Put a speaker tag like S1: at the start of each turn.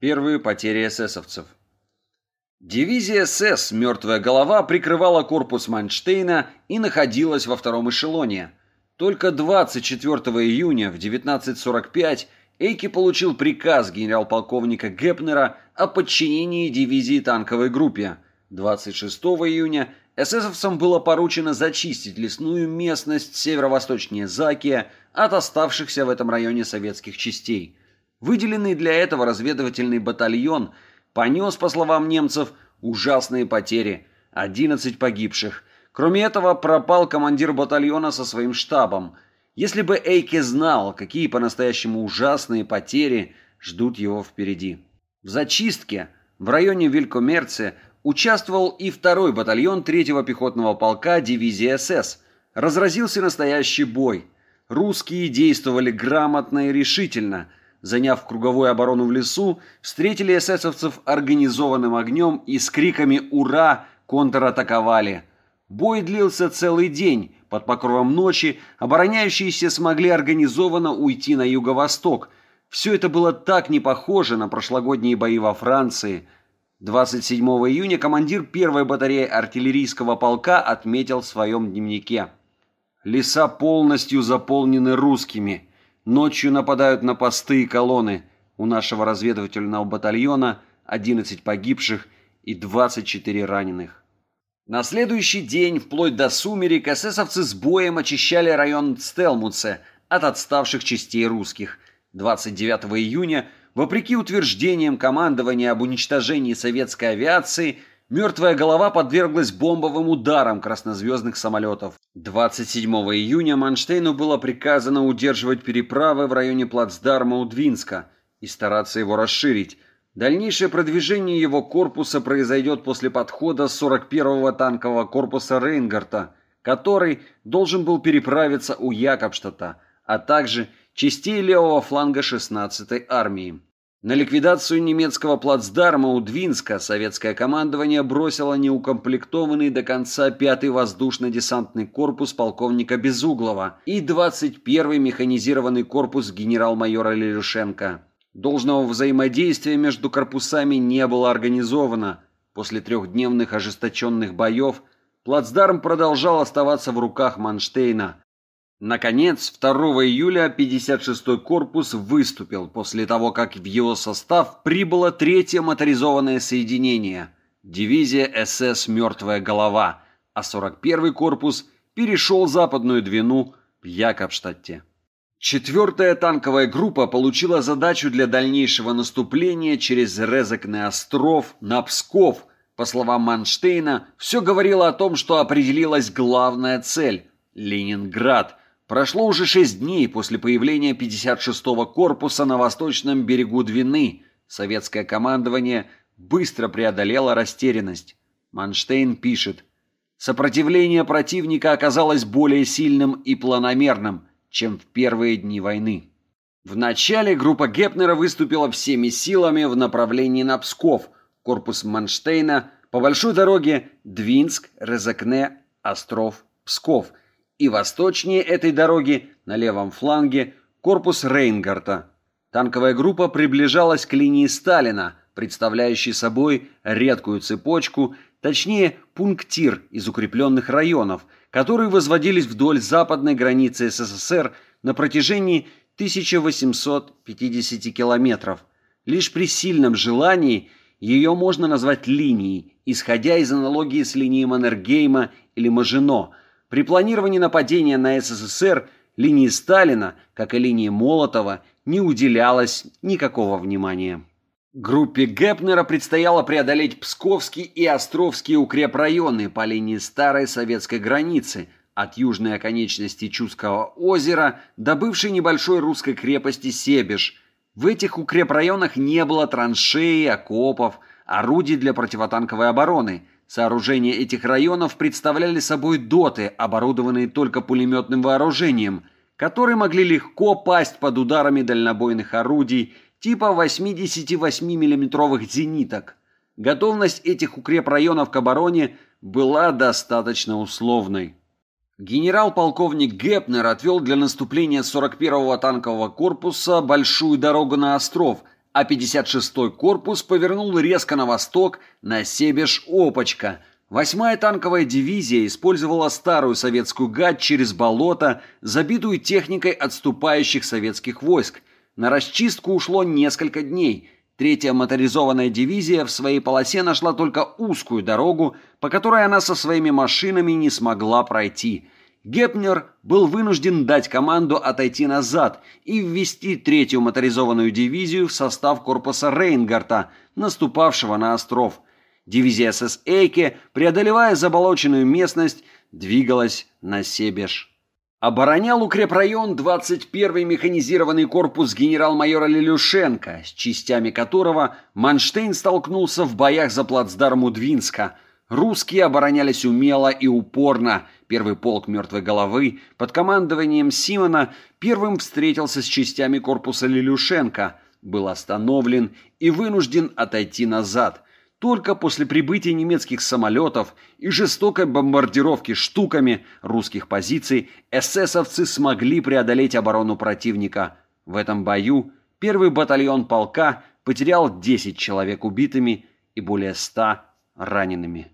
S1: Первые потери эсэсовцев. Дивизия СС «Мертвая голова» прикрывала корпус Манштейна и находилась во втором эшелоне. Только 24 июня в 19.45 Эйки получил приказ генерал-полковника Гепнера о подчинении дивизии танковой группе. 26 июня эсэсовцам было поручено зачистить лесную местность северо-восточнее Закия от оставшихся в этом районе советских частей. Выделенный для этого разведывательный батальон понес, по словам немцев, ужасные потери – 11 погибших. Кроме этого, пропал командир батальона со своим штабом – если бы Эйке знал, какие по-настоящему ужасные потери ждут его впереди. В зачистке в районе Вилькомерце участвовал и второй батальон третьего пехотного полка дивизии СС. Разразился настоящий бой. Русские действовали грамотно и решительно. Заняв круговую оборону в лесу, встретили эсэсовцев организованным огнем и с криками «Ура!» контратаковали. Бой длился целый день, под покровом ночи обороняющиеся смогли организованно уйти на юго-восток. Все это было так не похоже на прошлогодние бои во Франции. 27 июня командир первой батареи артиллерийского полка отметил в своем дневнике. «Леса полностью заполнены русскими. Ночью нападают на посты и колонны. У нашего разведывательного батальона 11 погибших и 24 раненых». На следующий день, вплоть до сумерек, эсэсовцы с боем очищали район Стелмутсе от отставших частей русских. 29 июня, вопреки утверждениям командования об уничтожении советской авиации, мертвая голова подверглась бомбовым ударам краснозвездных самолетов. 27 июня Манштейну было приказано удерживать переправы в районе плацдарма Удвинска и стараться его расширить, Дальнейшее продвижение его корпуса произойдет после подхода 41-го танкового корпуса Рейнгарта, который должен был переправиться у Якобштадта, а также частей левого фланга 16-й армии. На ликвидацию немецкого плацдарма у Двинска советское командование бросило неукомплектованный до конца 5-й воздушно-десантный корпус полковника Безуглова и 21-й механизированный корпус генерал-майора Лелюшенко. Должного взаимодействия между корпусами не было организовано. После трехдневных ожесточенных боев плацдарм продолжал оставаться в руках Манштейна. Наконец, 2 июля 56-й корпус выступил после того, как в его состав прибыло третье моторизованное соединение – дивизия СС «Мертвая голова», а 41-й корпус перешел западную Двину в Якобштадте. Четвертая танковая группа получила задачу для дальнейшего наступления через Резекный остров на Псков. По словам Манштейна, все говорило о том, что определилась главная цель – Ленинград. Прошло уже шесть дней после появления 56-го корпуса на восточном берегу Двины. Советское командование быстро преодолело растерянность. Манштейн пишет, «Сопротивление противника оказалось более сильным и планомерным – чем в первые дни войны. В начале группа Гепнера выступила всеми силами в направлении на Псков, корпус Манштейна, по большой дороге Двинск, Резакне, Остров, Псков и восточнее этой дороги на левом фланге корпус Рейнгарта. Танковая группа приближалась к линии Сталина, представляющей собой редкую цепочку, точнее пунктир из укрепленных районов – которые возводились вдоль западной границы СССР на протяжении 1850 километров. Лишь при сильном желании ее можно назвать линией, исходя из аналогии с линией Маннергейма или Мажино. При планировании нападения на СССР линии Сталина, как и линии Молотова, не уделялось никакого внимания. Группе Гепнера предстояло преодолеть Псковский и Островские укрепрайоны по линии старой советской границы от южной оконечности Чудского озера до бывшей небольшой русской крепости Себеж. В этих укрепрайонах не было траншеи, окопов, орудий для противотанковой обороны. Сооружения этих районов представляли собой доты, оборудованные только пулеметным вооружением, которые могли легко пасть под ударами дальнобойных орудий типа 88 миллиметровых зениток. Готовность этих укрепрайонов к обороне была достаточно условной. Генерал-полковник Гепнер отвел для наступления 41-го танкового корпуса большую дорогу на остров, а 56-й корпус повернул резко на восток на Себеж-Опочка. Восьмая танковая дивизия использовала старую советскую гать через болото, забитую техникой отступающих советских войск. На расчистку ушло несколько дней. Третья моторизованная дивизия в своей полосе нашла только узкую дорогу, по которой она со своими машинами не смогла пройти – Гепнер был вынужден дать команду отойти назад и ввести третью моторизованную дивизию в состав корпуса Рейнгарта, наступавшего на остров. Дивизия СС Эйке, преодолевая заболоченную местность, двигалась на Себеж. Оборонял укрепрайон 21-й механизированный корпус генерал-майора Лилюшенко, с частями которого Манштейн столкнулся в боях за плацдарм Удвинска – Русские оборонялись умело и упорно. Первый полк «Мертвой головы» под командованием Симона первым встретился с частями корпуса Лилюшенко, был остановлен и вынужден отойти назад. Только после прибытия немецких самолетов и жестокой бомбардировки штуками русских позиций эсэсовцы смогли преодолеть оборону противника. В этом бою первый батальон полка потерял 10 человек убитыми и более 100 ранеными.